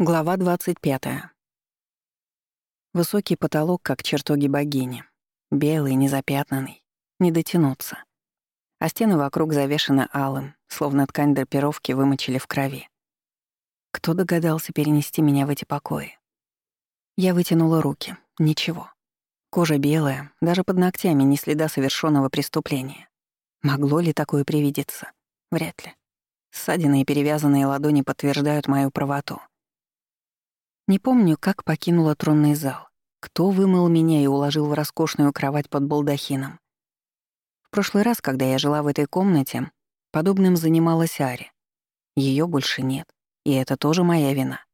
Глава 25. Высокий потолок, как чертоги богини. Белый, незапятнанный. Не дотянуться. А стены вокруг завешаны алым, словно ткань драпировки вымочили в крови. Кто догадался перенести меня в эти покои? Я вытянула руки. Ничего. Кожа белая, даже под ногтями ни следа совершенного преступления. Могло ли такое привидеться? Вряд ли. Ссадины и перевязанные ладони подтверждают мою правоту. Не помню, как покинула тронный зал, кто вымыл меня и уложил в роскошную кровать под балдахином. В прошлый раз, когда я жила в этой комнате, подобным занималась Ари. Ее больше нет, и это тоже моя вина.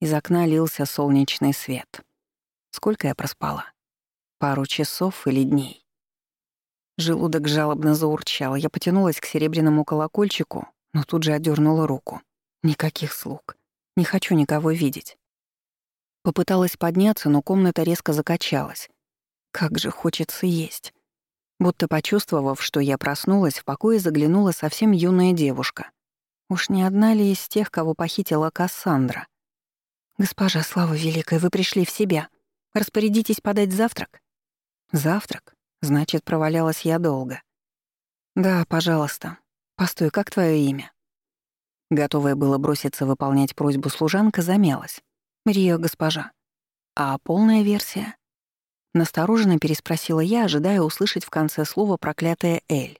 Из окна лился солнечный свет. Сколько я проспала? Пару часов или дней? Желудок жалобно заурчал. Я потянулась к серебряному колокольчику, но тут же отдернула руку. Никаких слуг. Не хочу никого видеть. Попыталась подняться, но комната резко закачалась. Как же хочется есть. Будто почувствовав, что я проснулась, в покое заглянула совсем юная девушка. Уж не одна ли из тех, кого похитила Кассандра? «Госпожа, слава великая, вы пришли в себя. Распорядитесь подать завтрак?» «Завтрак? Значит, провалялась я долго». «Да, пожалуйста. Постой, как твое имя?» Готовая было броситься выполнять просьбу служанка, замялась. «Рия, госпожа». «А полная версия?» Настороженно переспросила я, ожидая услышать в конце слова проклятое «Эль».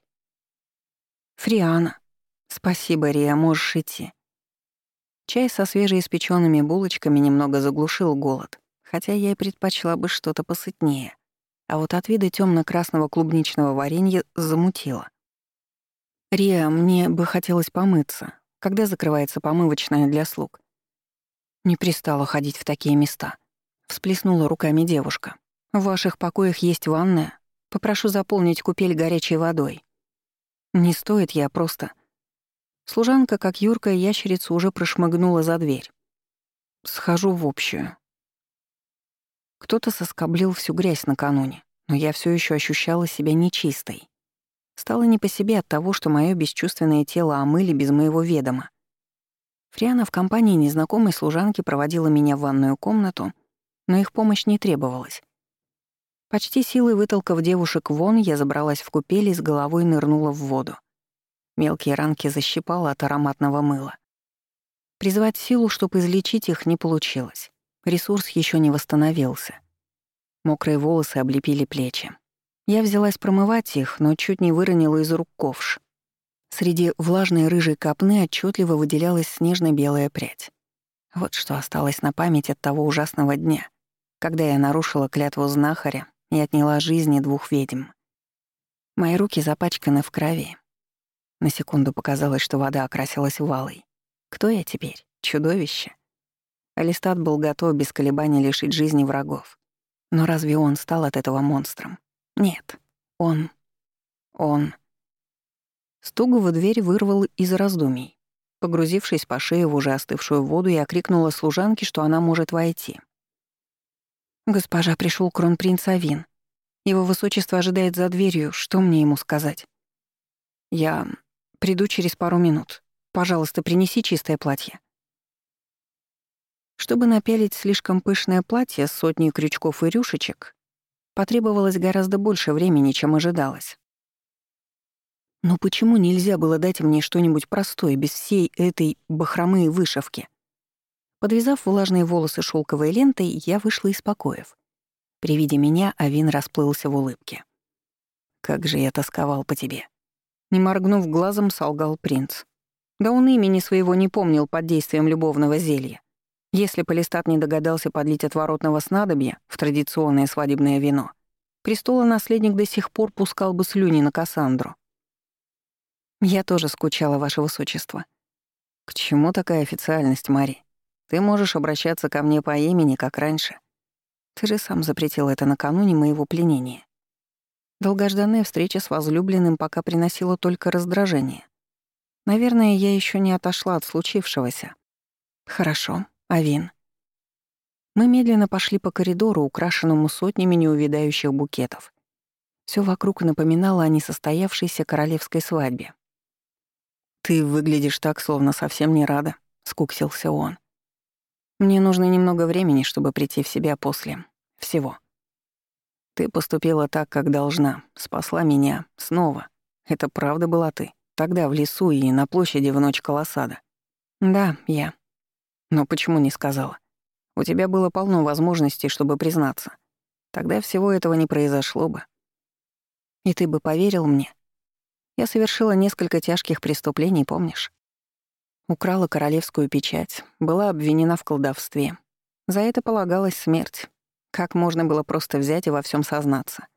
«Фриана». «Спасибо, Рия, можешь идти». Чай со свежеиспечёнными булочками немного заглушил голод, хотя я и предпочла бы что-то посытнее. А вот от вида тёмно красного клубничного варенья замутило. «Рия, мне бы хотелось помыться. Когда закрывается помывочная для слуг? Не пристала ходить в такие места. Всплеснула руками девушка. В ваших покоях есть ванная. Попрошу заполнить купель горячей водой. Не стоит, я просто... Служанка, как юркая ящерица, уже прошмыгнула за дверь. Схожу в общую. Кто-то соскоблил всю грязь накануне, но я все еще ощущала себя нечистой. Стало не по себе от того, что мое бесчувственное тело омыли без моего ведома. Фриана в компании незнакомой служанки проводила меня в ванную комнату, но их помощь не требовалась. Почти силой вытолкав девушек вон, я забралась в купель и с головой нырнула в воду. Мелкие ранки защипала от ароматного мыла. Призвать силу, чтобы излечить их, не получилось. Ресурс еще не восстановился. Мокрые волосы облепили плечи. Я взялась промывать их, но чуть не выронила из рук ковш. Среди влажной рыжей копны отчетливо выделялась снежно-белая прядь. Вот что осталось на память от того ужасного дня, когда я нарушила клятву знахаря и отняла жизни двух ведьм. Мои руки запачканы в крови. На секунду показалось, что вода окрасилась валой. Кто я теперь? Чудовище? Алистат был готов без колебаний лишить жизни врагов. Но разве он стал от этого монстром? Нет, он... он... Стук в дверь вырвал из раздумий. Погрузившись по шее в уже остывшую воду, я крикнула служанке, что она может войти. «Госпожа, пришел кронпринц Авин. Его высочество ожидает за дверью. Что мне ему сказать?» «Я приду через пару минут. Пожалуйста, принеси чистое платье». Чтобы напялить слишком пышное платье с сотней крючков и рюшечек, Потребовалось гораздо больше времени, чем ожидалось. Но почему нельзя было дать мне что-нибудь простое, без всей этой бахромы и вышивки? Подвязав влажные волосы шелковой лентой, я вышла из покоев. При виде меня Авин расплылся в улыбке. «Как же я тосковал по тебе!» Не моргнув глазом, солгал принц. Да он имени своего не помнил под действием любовного зелья. Если Полистат не догадался подлить отворотного снадобья в традиционное свадебное вино, престолонаследник до сих пор пускал бы слюни на Кассандру. Я тоже скучала, ваше высочество. К чему такая официальность, Мари? Ты можешь обращаться ко мне по имени, как раньше. Ты же сам запретил это накануне моего пленения. Долгожданная встреча с возлюбленным пока приносила только раздражение. Наверное, я еще не отошла от случившегося. Хорошо, Авин. Мы медленно пошли по коридору, украшенному сотнями неувядающих букетов. Все вокруг напоминало о несостоявшейся королевской свадьбе. «Ты выглядишь так, словно совсем не рада», — скуксился он. Мне нужно немного времени, чтобы прийти в себя после всего. Ты поступила так, как должна, спасла меня снова. Это правда была ты. Тогда в лесу и на площади в ночь колосада. Да, я. Но почему не сказала? У тебя было полно возможностей, чтобы признаться. Тогда всего этого не произошло бы. И ты бы поверил мне? Я совершила несколько тяжких преступлений, помнишь? Украла королевскую печать, была обвинена в колдовстве. За это полагалась смерть. Как можно было просто взять и во всем сознаться?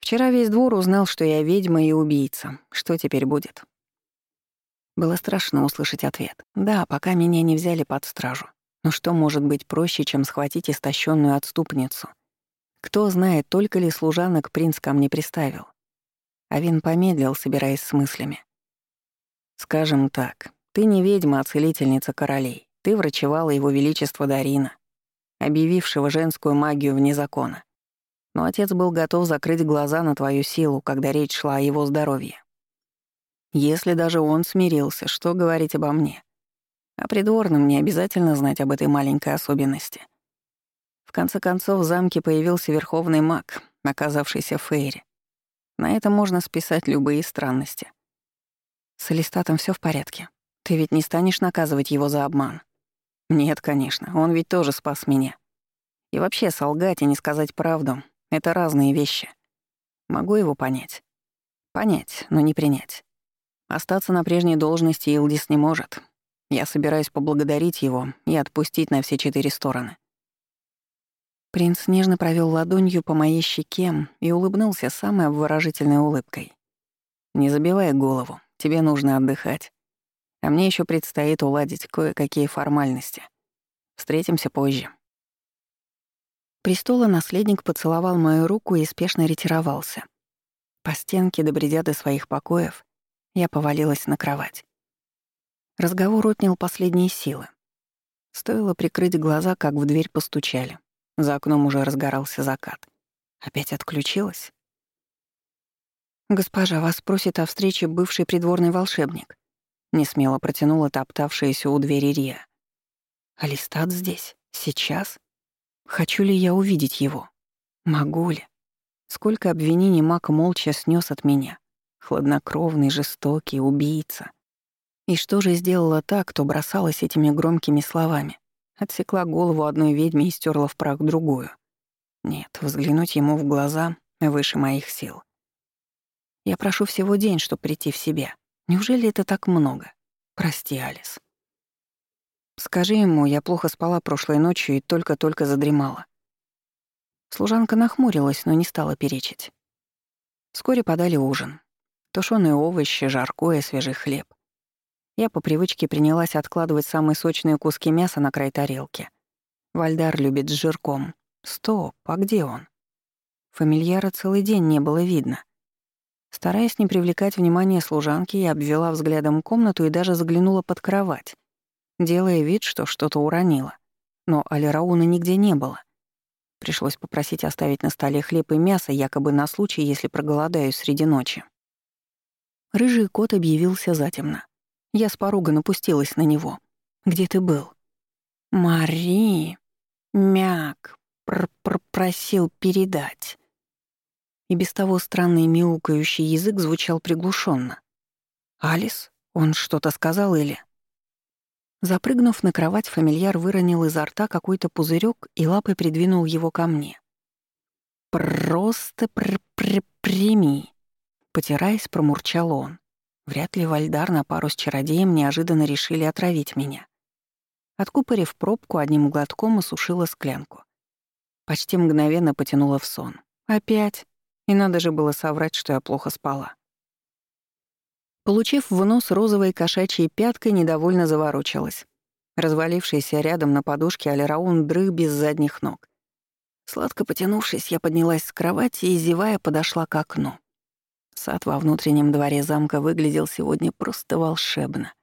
Вчера весь двор узнал, что я ведьма и убийца. Что теперь будет? Было страшно услышать ответ. Да, пока меня не взяли под стражу. Но что может быть проще, чем схватить истощенную отступницу? Кто знает, только ли служанок принц ко мне приставил. Авин помедлил, собираясь с мыслями. «Скажем так, ты не ведьма, а целительница королей. Ты врачевала его величество Дарина, объявившего женскую магию вне закона. Но отец был готов закрыть глаза на твою силу, когда речь шла о его здоровье. Если даже он смирился, что говорить обо мне? А придворным не обязательно знать об этой маленькой особенности. В конце концов, в замке появился верховный маг, оказавшийся в Фейре. На это можно списать любые странности. С Алистатом все в порядке. Ты ведь не станешь наказывать его за обман? Нет, конечно, он ведь тоже спас меня. И вообще, солгать и не сказать правду — это разные вещи. Могу его понять. Понять, но не принять. Остаться на прежней должности Илдис не может. Я собираюсь поблагодарить его и отпустить на все четыре стороны. Принц нежно провел ладонью по моей щеке и улыбнулся самой обворожительной улыбкой. «Не забивай голову, тебе нужно отдыхать. А мне еще предстоит уладить кое-какие формальности. Встретимся позже». Престола наследник поцеловал мою руку и спешно ретировался. По стенке, добредя до своих покоев, я повалилась на кровать. Разговор отнял последние силы. Стоило прикрыть глаза, как в дверь постучали. За окном уже разгорался закат. Опять отключилась? «Госпожа, вас просит о встрече бывший придворный волшебник», Несмело протянула топтавшаяся у двери Рия. «Алистат здесь? Сейчас? Хочу ли я увидеть его? Могу ли? Сколько обвинений Мак молча снес от меня. Хладнокровный, жестокий, убийца. И что же сделала та, кто бросалась этими громкими словами? Отсекла голову одной ведьме и стерла в прах другую. Нет, взглянуть ему в глаза выше моих сил. Я прошу всего день, чтобы прийти в себя. Неужели это так много? Прости, Алис. Скажи ему, я плохо спала прошлой ночью и только-только задремала. Служанка нахмурилась, но не стала перечить. Вскоре подали ужин. Тушёные овощи, жаркое, свежий хлеб. Я по привычке принялась откладывать самые сочные куски мяса на край тарелки. Вальдар любит с жирком. Стоп, а где он? Фамильяра целый день не было видно. Стараясь не привлекать внимания служанки, я обвела взглядом комнату и даже заглянула под кровать, делая вид, что что-то уронила. Но Алирауна нигде не было. Пришлось попросить оставить на столе хлеб и мясо, якобы на случай, если проголодаюсь среди ночи. Рыжий кот объявился затемно. Я с порога напустилась на него. «Где ты был?» «Мари, мяк, пр -пр просил передать» и без того странный мяукающий язык звучал приглушенно. «Алис? Он что-то сказал или...» Запрыгнув на кровать, фамильяр выронил изо рта какой-то пузырек и лапой придвинул его ко мне. «Просто пр -пр прими!» Потираясь, промурчал он. Вряд ли Вальдар на пару с чародеем неожиданно решили отравить меня. Откупорив пробку, одним глотком осушила склянку. Почти мгновенно потянула в сон. «Опять?» И надо же было соврать, что я плохо спала. Получив в нос розовой кошачьей пяткой, недовольно заворочилась. Развалившийся рядом на подушке Алираун дрых без задних ног. Сладко потянувшись, я поднялась с кровати и, зевая, подошла к окну. Сад во внутреннем дворе замка выглядел сегодня просто волшебно.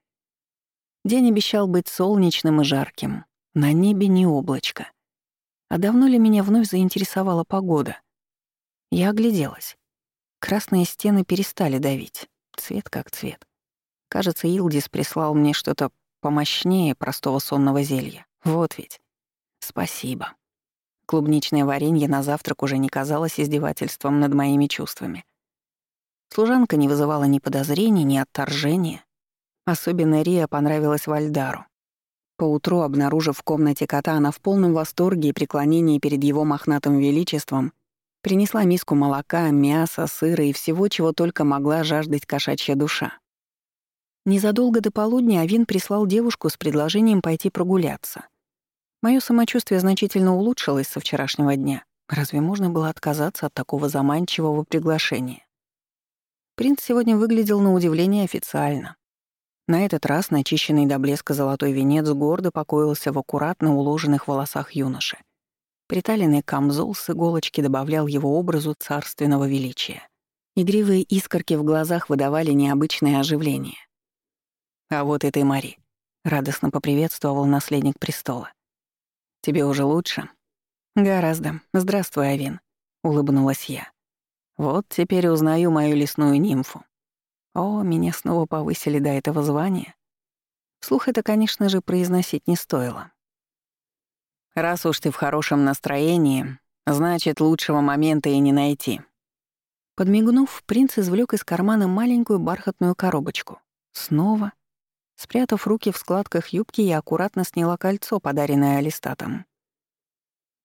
День обещал быть солнечным и жарким. На небе не облачко. А давно ли меня вновь заинтересовала погода? Я огляделась. Красные стены перестали давить. Цвет как цвет. Кажется, Илдис прислал мне что-то помощнее простого сонного зелья. Вот ведь. Спасибо. Клубничное варенье на завтрак уже не казалось издевательством над моими чувствами. Служанка не вызывала ни подозрений, ни отторжения. Особенно Рия понравилась Вальдару. Поутру, обнаружив в комнате кота, она в полном восторге и преклонении перед его мохнатым величеством принесла миску молока, мяса, сыра и всего, чего только могла жаждать кошачья душа. Незадолго до полудня Авин прислал девушку с предложением пойти прогуляться. Моё самочувствие значительно улучшилось со вчерашнего дня. Разве можно было отказаться от такого заманчивого приглашения? Принц сегодня выглядел на удивление официально. На этот раз начищенный до блеска золотой венец гордо покоился в аккуратно уложенных волосах юноши. Приталенный камзол с иголочки добавлял его образу царственного величия. Игривые искорки в глазах выдавали необычное оживление. «А вот и ты, Мари», — радостно поприветствовал наследник престола. «Тебе уже лучше?» «Гораздо. Здравствуй, Авин», — улыбнулась я. «Вот теперь узнаю мою лесную нимфу. О, меня снова повысили до этого звания. Слух это, конечно же, произносить не стоило. Раз уж ты в хорошем настроении, значит, лучшего момента и не найти». Подмигнув, принц извлек из кармана маленькую бархатную коробочку. Снова Спрятав руки в складках юбки, я аккуратно сняла кольцо, подаренное Алистатом.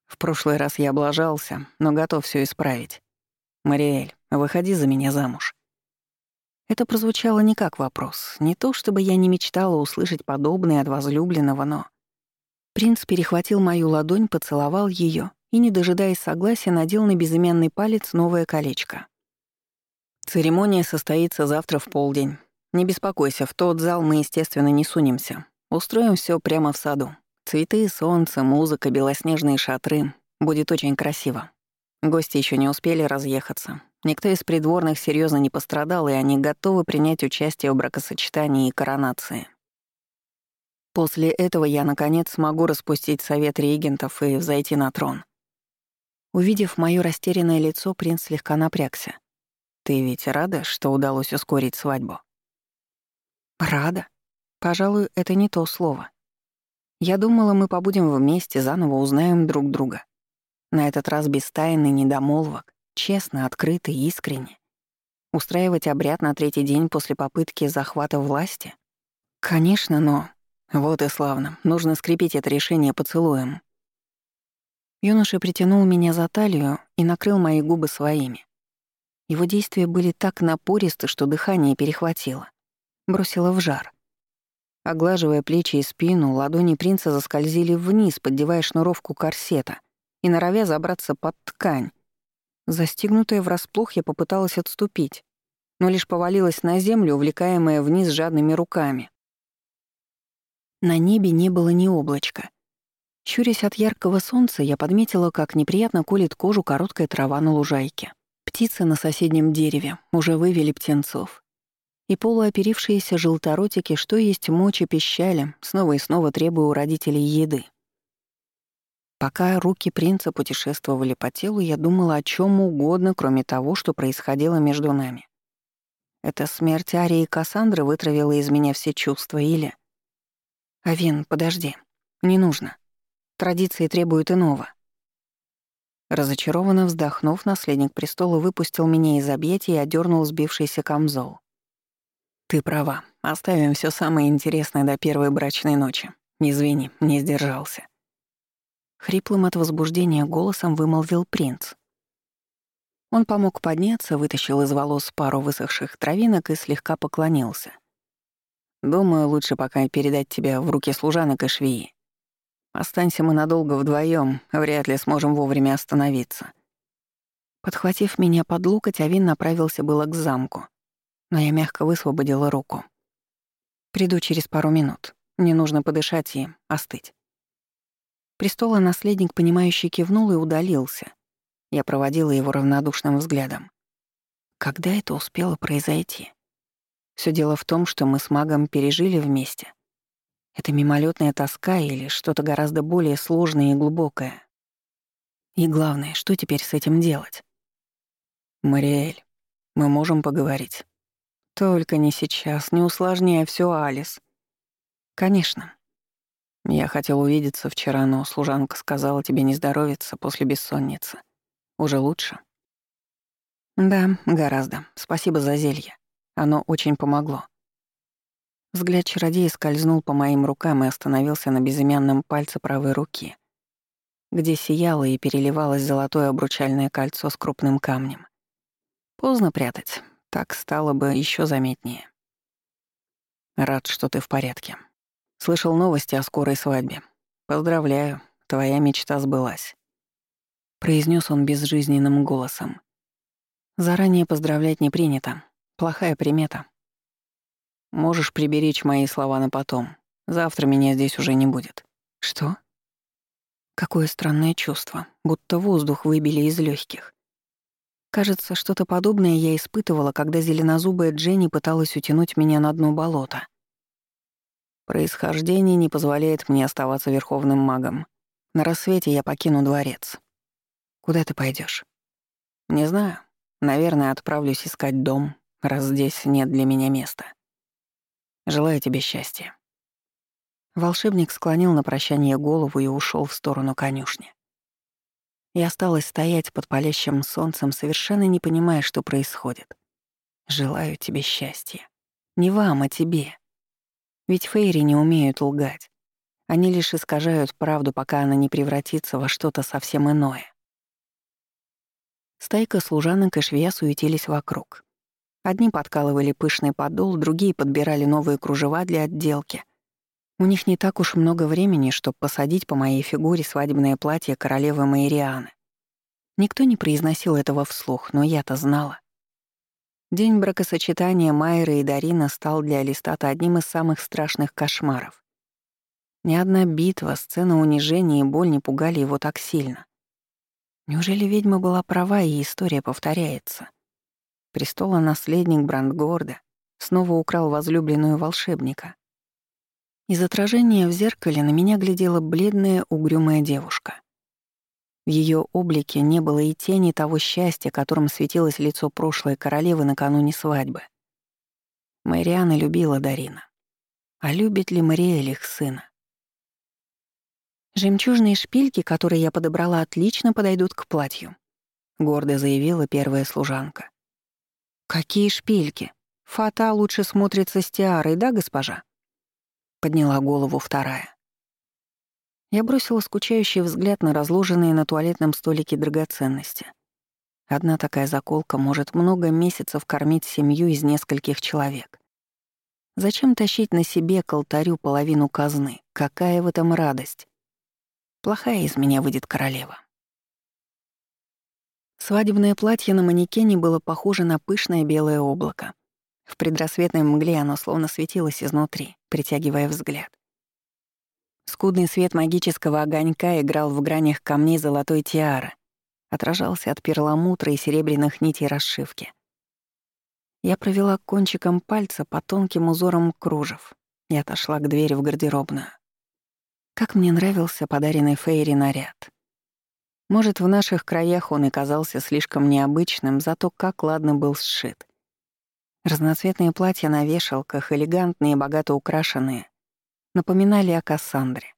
В прошлый раз я облажался, но готов все исправить. «Мариэль, выходи за меня замуж». Это прозвучало не как вопрос. Не то, чтобы я не мечтала услышать подобное от возлюбленного, но... Принц перехватил мою ладонь, поцеловал ее и, не дожидаясь согласия, надел на безымянный палец новое колечко. Церемония состоится завтра в полдень. Не беспокойся, в тот зал мы, естественно, не сунемся. Устроим все прямо в саду. Цветы, солнце, музыка, белоснежные шатры. Будет очень красиво. Гости еще не успели разъехаться. Никто из придворных серьезно не пострадал, и они готовы принять участие в бракосочетании и коронации. После этого я, наконец, смогу распустить совет регентов и взойти на трон. Увидев моё растерянное лицо, принц слегка напрягся. «Ты ведь рада, что удалось ускорить свадьбу?» Рада? Пожалуй, это не то слово. Я думала, мы побудем вместе, заново узнаем друг друга. На этот раз без тайны недомолвок, честно, открыто и искренне. Устраивать обряд на третий день после попытки захвата власти? Конечно, но... Вот и славно. Нужно скрепить это решение поцелуем. Юноша притянул меня за талию и накрыл мои губы своими. Его действия были так напористы, что дыхание перехватило бросила в жар. Оглаживая плечи и спину, ладони принца заскользили вниз, поддевая шнуровку корсета и норовя забраться под ткань. Застигнутая врасплох, я попыталась отступить, но лишь повалилась на землю, увлекаемая вниз жадными руками. На небе не было ни облачка. Щурясь от яркого солнца, я подметила, как неприятно колет кожу короткая трава на лужайке. Птицы на соседнем дереве уже вывели птенцов, и полуоперившиеся желторотики, что есть мочи, пищали, снова и снова требуя у родителей еды. Пока руки принца путешествовали по телу, я думала о чем угодно, кроме того, что происходило между нами. Эта смерть Арии Кассандры вытравила из меня все чувства или... «Авин, подожди. Не нужно. Традиции требуют иного». Разочарованно вздохнув, наследник престола выпустил меня из объятий и одернул сбившийся камзол. «Ты права. Оставим все самое интересное до первой брачной ночи. Извини, не сдержался». Хриплым от возбуждения голосом вымолвил принц. Он помог подняться, вытащил из волос пару высохших травинок и слегка поклонился. «Думаю, лучше пока передать тебя в руки служанок и швеи. Останься мы надолго вдвоем, вряд ли сможем вовремя остановиться». Подхватив меня под локоть, Авин направился было к замку — но я мягко высвободила руку. «Приду через пару минут. Мне нужно подышать и остыть». Престола наследник, понимающий, кивнул и удалился. Я проводила его равнодушным взглядом. Когда это успело произойти? Все дело в том, что мы с магом пережили вместе. Это мимолетная тоска или что-то гораздо более сложное и глубокое. И главное, что теперь с этим делать? Мариэль, мы можем поговорить. Только не сейчас, не усложняя все, Алис. Конечно. Я хотел увидеться вчера, но служанка сказала тебе не здоровиться после бессонницы. Уже лучше? Да, гораздо. Спасибо за зелье. Оно очень помогло. Взгляд чародея скользнул по моим рукам и остановился на безымянном пальце правой руки, где сияло и переливалось золотое обручальное кольцо с крупным камнем. Поздно прятать, так стало бы еще заметнее. Рад, что ты в порядке. Слышал новости о скорой свадьбе. Поздравляю, твоя мечта сбылась. Произнес он безжизненным голосом. Заранее поздравлять не принято. Плохая примета. Можешь приберечь мои слова на потом. Завтра меня здесь уже не будет. Что? Какое странное чувство, будто воздух выбили из легких. Кажется, что-то подобное я испытывала, когда зеленозубая Дженни пыталась утянуть меня на дно болота. Происхождение не позволяет мне оставаться верховным магом. На рассвете я покину дворец. Куда ты пойдешь? Не знаю. Наверное, отправлюсь искать дом, раз здесь нет для меня места. Желаю тебе счастья. Волшебник склонил на прощание голову и ушел в сторону конюшни. Я осталась стоять под палящим солнцем, совершенно не понимая, что происходит. Желаю тебе счастья. Не вам, а тебе. Ведь фейри не умеют лгать. Они лишь искажают правду, пока она не превратится во что-то совсем иное. Стайка служанок и швея суетились вокруг. Одни подкалывали пышный подол, другие подбирали новые кружева для отделки. У них не так уж много времени, чтобы посадить по моей фигуре свадебное платье королевы Майрианы. Никто не произносил этого вслух, но я-то знала. День бракосочетания Майры и Дарина стал для Алистата одним из самых страшных кошмаров. Ни одна битва, сцена унижения и боль не пугали его так сильно. Неужели ведьма была права, и история повторяется? Престола наследник Брандгорда снова украл возлюбленную волшебника. Из отражения в зеркале на меня глядела бледная, угрюмая девушка. В ее облике не было и тени того счастья, которым светилось лицо прошлой королевы накануне свадьбы. Мариана любила Дарина. А любит ли Мариэль их сына? «Жемчужные шпильки, которые я подобрала, отлично подойдут к платью», — гордо заявила первая служанка. «Какие шпильки? Фата лучше смотрится с тиарой, да, госпожа?» Подняла голову вторая. Я бросила скучающий взгляд на разложенные на туалетном столике драгоценности. Одна такая заколка может много месяцев кормить семью из нескольких человек. Зачем тащить на себе к алтарю половину казны? Какая в этом радость? Плохая из меня выйдет королева. Свадебное платье на манекене было похоже на пышное белое облако. В предрассветной мгле оно словно светилось изнутри, притягивая взгляд. Скудный свет магического огонька играл в гранях камней золотой тиары, отражался от перламутра и серебряных нитей расшивки. Я провела кончиком пальца по тонким узорам кружев и отошла к двери в гардеробную. Как мне нравился подаренный Фейри наряд. Может, в наших краях он и казался слишком необычным, зато как ладно был сшит. Разноцветные платья на вешалках, элегантные и богато украшенные, напоминали о Кассандре.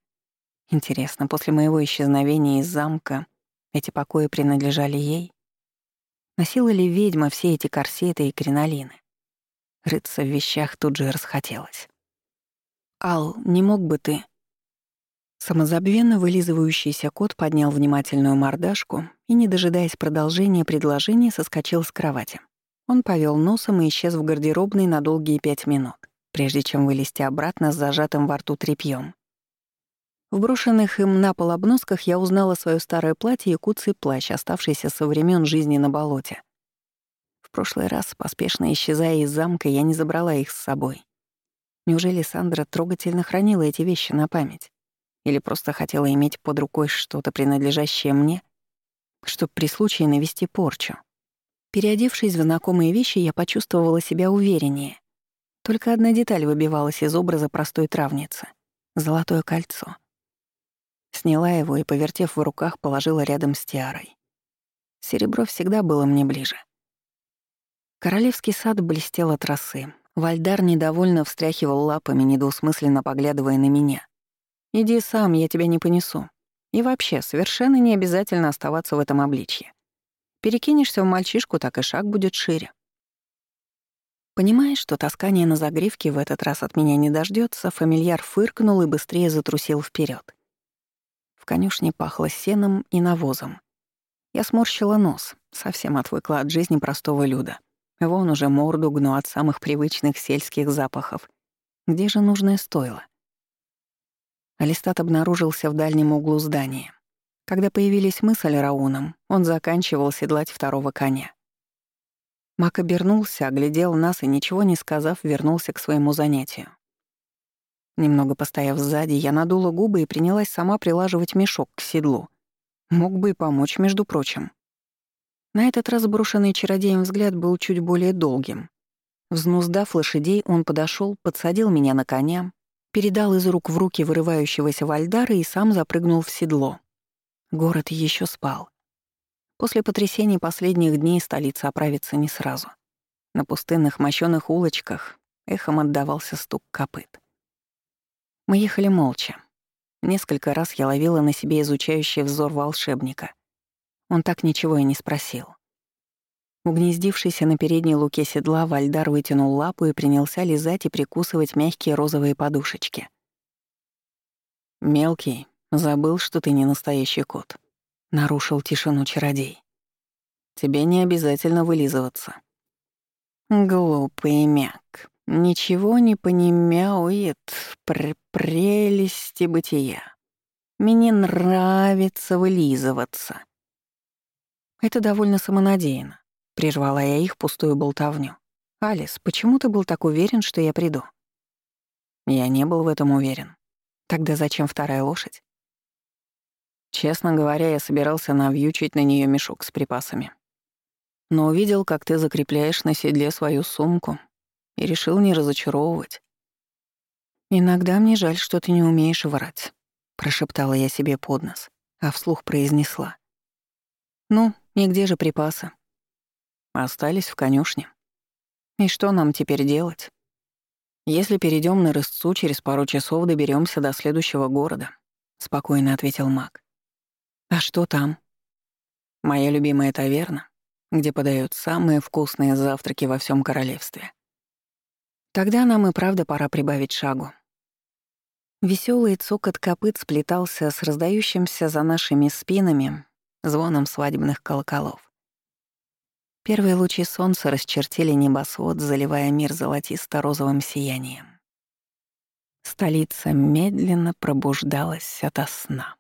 Интересно, после моего исчезновения из замка эти покои принадлежали ей? Носила ли ведьма все эти корсеты и кринолины? Рыться в вещах тут же расхотелось. «Ал, не мог бы ты...» Самозабвенно вылизывающийся кот поднял внимательную мордашку и, не дожидаясь продолжения предложения, соскочил с кровати. Он повел носом и исчез в гардеробной на долгие пять минут прежде чем вылезти обратно с зажатым во рту тряпьем. В брошенных им на пол обносках я узнала свое старое платье и куцый плащ, оставшийся со времен жизни на болоте. В прошлый раз, поспешно исчезая из замка, я не забрала их с собой. Неужели Сандра трогательно хранила эти вещи на память? Или просто хотела иметь под рукой что-то, принадлежащее мне, чтобы при случае навести порчу? Переодевшись в знакомые вещи, я почувствовала себя увереннее только одна деталь выбивалась из образа простой травницы — золотое кольцо. Сняла его и, повертев в руках, положила рядом с тиарой. Серебро всегда было мне ближе. Королевский сад блестел от росы. Вальдар недовольно встряхивал лапами, недоусмысленно поглядывая на меня. Иди сам, я тебя не понесу. И вообще, совершенно не обязательно оставаться в этом обличье. Перекинешься в мальчишку, так и шаг будет шире. Понимая, что таскание на загривке в этот раз от меня не дождется, фамильяр фыркнул и быстрее затрусил вперед. В конюшне пахло сеном и навозом. Я сморщила нос, совсем отвыкла от жизни простого люда. Вон уже морду гну от самых привычных сельских запахов. Где же нужное стойло? Алистат обнаружился в дальнем углу здания. Когда появились мы с Алирауном, он заканчивал седлать второго коня. Мак обернулся, оглядел нас и, ничего не сказав, вернулся к своему занятию. Немного постояв сзади, я надула губы и принялась сама прилаживать мешок к седлу. Мог бы и помочь, между прочим. На этот раз брошенный чародеем взгляд был чуть более долгим. Взнуздав лошадей, он подошел, подсадил меня на коня, передал из рук в руки вырывающегося Вальдара и сам запрыгнул в седло. Город еще спал. После потрясений последних дней столица оправится не сразу. На пустынных мощёных улочках эхом отдавался стук копыт. Мы ехали молча. Несколько раз я ловила на себе изучающий взор волшебника. Он так ничего и не спросил. Угнездившийся на передней луке седла, Вальдар вытянул лапу и принялся лизать и прикусывать мягкие розовые подушечки. «Мелкий, забыл, что ты не настоящий кот», — нарушил тишину чародей. «Тебе не обязательно вылизываться». «Глупый мяк, ничего не понимает пр прелести бытия. Мне нравится вылизываться». Это довольно самонадеянно. Прервала я их пустую болтовню. «Алис, почему ты был так уверен, что я приду?» Я не был в этом уверен. Тогда зачем вторая лошадь? Честно говоря, я собирался навьючить на нее мешок с припасами. Но увидел, как ты закрепляешь на седле свою сумку, и решил не разочаровывать. «Иногда мне жаль, что ты не умеешь врать», — прошептала я себе под нос, а вслух произнесла. «Ну, и где же припасы?» «Остались в конюшне». «И что нам теперь делать?» «Если перейдем на рысцу, через пару часов доберемся до следующего города», — спокойно ответил маг. «А что там?» «Моя любимая таверна, где подают самые вкусные завтраки во всем королевстве». «Тогда нам и правда пора прибавить шагу», Веселый цокот копыт сплетался с раздающимся за нашими спинами звоном свадебных колоколов. Первые лучи солнца расчертили небосвод, заливая мир золотисто-розовым сиянием. Столица медленно пробуждалась ото сна.